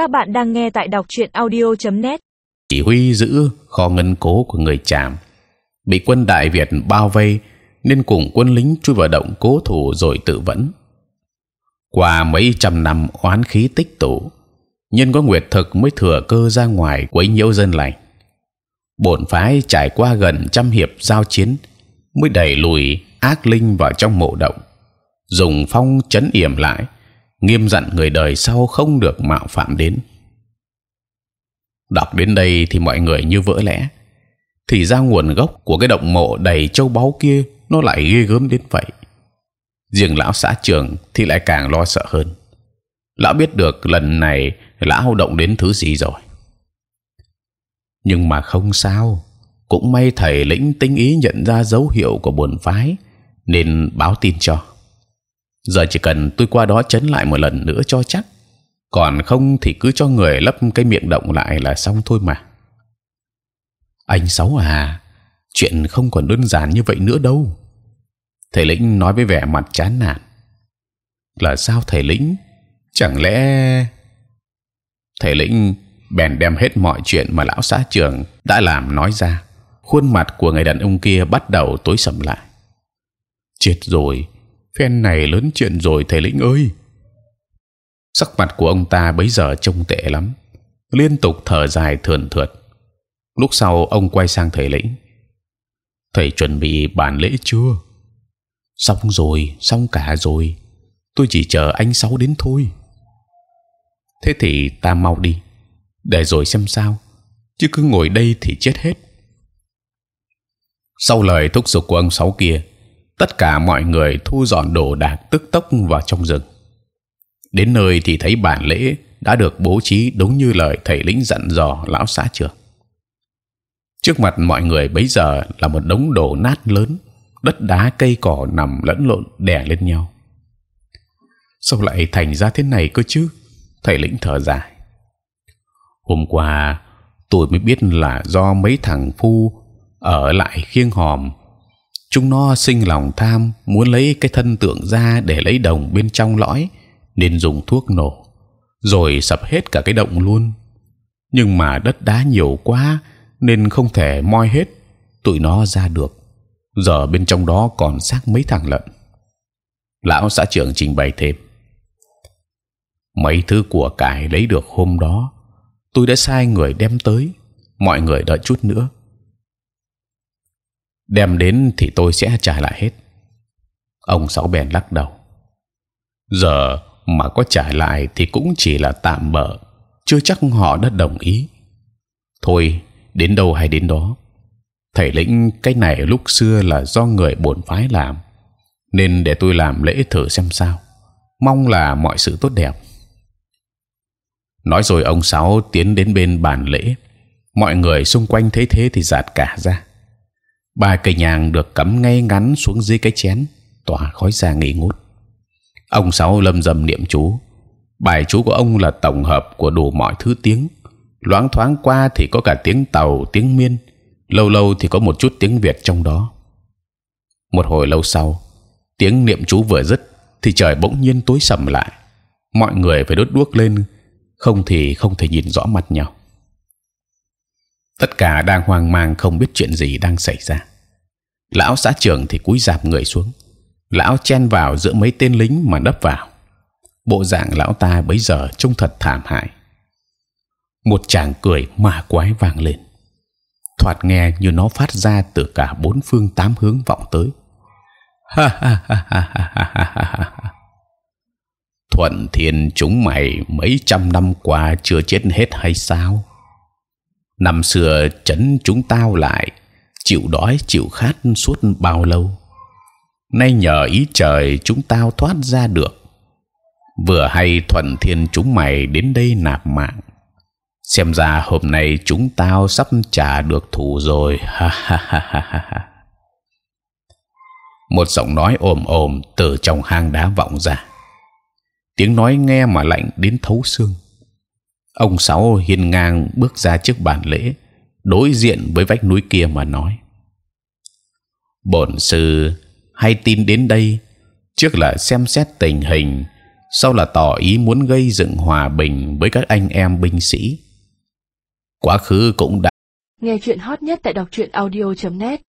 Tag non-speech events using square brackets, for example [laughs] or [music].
Các bạn đang nghe tại đọc truyện audio.net. chỉ huy giữ kho ngân cố của người Tràm bị quân Đại Việt bao vây nên cùng quân lính chui vào động cố thủ rồi tự vẫn. Qua mấy trăm năm oán khí tích tụ, nhân có nguyệt thực mới thừa cơ ra ngoài quấy nhiễu dân lành. Bổn phái trải qua gần trăm hiệp giao chiến mới đẩy lùi ác linh vào trong mộ động, dùng phong chấn yểm lại, nghiêm dặn người đời sau không được mạo phạm đến. Đọc đến đây thì mọi người như vỡ lẽ, thì ra nguồn gốc của cái động mộ đầy châu báu kia nó lại ghê gớm đến vậy. riêng lão xã trưởng thì lại càng lo sợ hơn. Lão biết được lần này lão động đến thứ gì rồi. Nhưng mà không sao, cũng may thầy lĩnh tinh ý nhận ra dấu hiệu của buồn phái nên báo tin cho. Giờ chỉ cần tôi qua đó chấn lại một lần nữa cho chắc, còn không thì cứ cho người lấp cái miệng động lại là xong thôi mà. Anh sáu à, chuyện không còn đơn giản như vậy nữa đâu. Thầy lĩnh nói với vẻ mặt chán nản. Là sao thầy lĩnh? Chẳng lẽ thầy lĩnh bèn đem hết mọi chuyện mà lão xã trưởng đã làm nói ra khuôn mặt của người đàn ông kia bắt đầu tối sầm lại chết rồi phen này lớn chuyện rồi, thầy lĩnh ơi. Sắc mặt của ông ta bấy giờ trông tệ lắm. Liên tục thở dài thườn thượt. Lúc sau, ông quay sang thầy lĩnh. Thầy chuẩn bị bàn lễ chưa? Xong rồi, xong cả rồi. Tôi chỉ chờ anh sáu đến thôi. Thế thì ta mau đi. Để rồi xem sao. Chứ cứ ngồi đây thì chết hết. Sau lời thúc giục của ông sáu kia tất cả mọi người thu dọn đồ đạc tức tốc vào trong rừng. Đến nơi thì thấy bản lễ đã được bố trí đúng như lời thầy lĩnh dặn dò lão xã trưởng. Trước mặt mọi người bấy giờ là một đống đổ nát lớn, đất đá cây cỏ nằm lẫn lộn đè lên nhau. Sao lại thành ra thế này cơ chứ? Thầy lĩnh thở dài. Hôm qua tôi mới biết là do mấy thằng phu ở lại khiêng hòm chúng nó sinh lòng tham, muốn lấy cái thân tượng ra để lấy đồng bên trong lõi, nên dùng thuốc nổ, rồi sập hết cả cái động luôn. Nhưng mà đất đá nhiều quá, nên không thể moi hết, tụi nó ra được. Giờ bên trong đó còn xác mấy thằng lợn lão xã trưởng trình bày thêm. Mấy thứ của cải lấy được hôm đó, tôi đã sai người đem tới, mọi người đợi chút nữa đem đến thì tôi sẽ trả lại hết. Ông sáu bèn lắc đầu. Giờ mà có trả lại thì cũng chỉ là tạm bợ. Chưa chắc họ đã đồng ý. Thôi, đến đâu hay đến đó. Thầy lĩnh, cái này lúc xưa là do người bổn phái làm. Nên để tôi làm lễ thử xem sao. Mong là mọi sự tốt đẹp. Nói rồi ông sáu tiến đến bên bàn lễ. Mọi người xung quanh thấy thế thì giạt cả ra ba cây nhang được cắm ngay ngắn xuống dưới cái chén, tỏa khói ra nghi ngút. Ông sáu lâm dầm niệm chú. Bài chú của ông là tổng hợp của đủ mọi thứ tiếng. Loáng thoáng qua thì có cả tiếng tàu, tiếng miên. Lâu lâu thì có một chút tiếng việt trong đó. Một hồi lâu sau, tiếng niệm chú vừa dứt thì trời bỗng nhiên tối sầm lại. Mọi người phải đốt đuốc lên, không thì không thể nhìn rõ mặt nhau. Tất cả đang hoang mang không biết chuyện gì đang xảy ra lão xã trưởng thì cúi dạp người xuống. Lão chen vào giữa mấy tên lính mà đấp vào. Bộ dạng lão ta bấy giờ trông thật thảm hại. Một chàng cười ma quái vang lên. Thoạt nghe như nó phát ra từ cả bốn phương tám hướng vọng tới. Ha ha ha ha ha ha ha ha. Thuận thiên chúng mày mấy trăm năm qua chưa chết hết hay sao? Năm xưa chấn chúng tao lại chịu đói, chịu khát suốt bao lâu. Nay nhờ ý trời chúng tao thoát ra được. Vừa hay thuận thiên chúng mày đến đây nạp mạng. Xem ra hôm nay chúng tao sắp trả được thù rồi. [laughs] Ha ha ha ha ha một giọng nói ồm ồm từ trong hang đá vọng ra. Tiếng nói nghe mà lạnh đến thấu xương. Ông sáu hiên ngang bước ra trước bàn lễ đối diện với vách núi kia mà nói. Bổn sư, hay tin đến đây, trước là xem xét tình hình, sau là tỏ ý muốn gây dựng hòa bình với các anh em binh sĩ. Quá khứ cũng đã nghe chuyện hot nhất tại đọc truyện audio .net.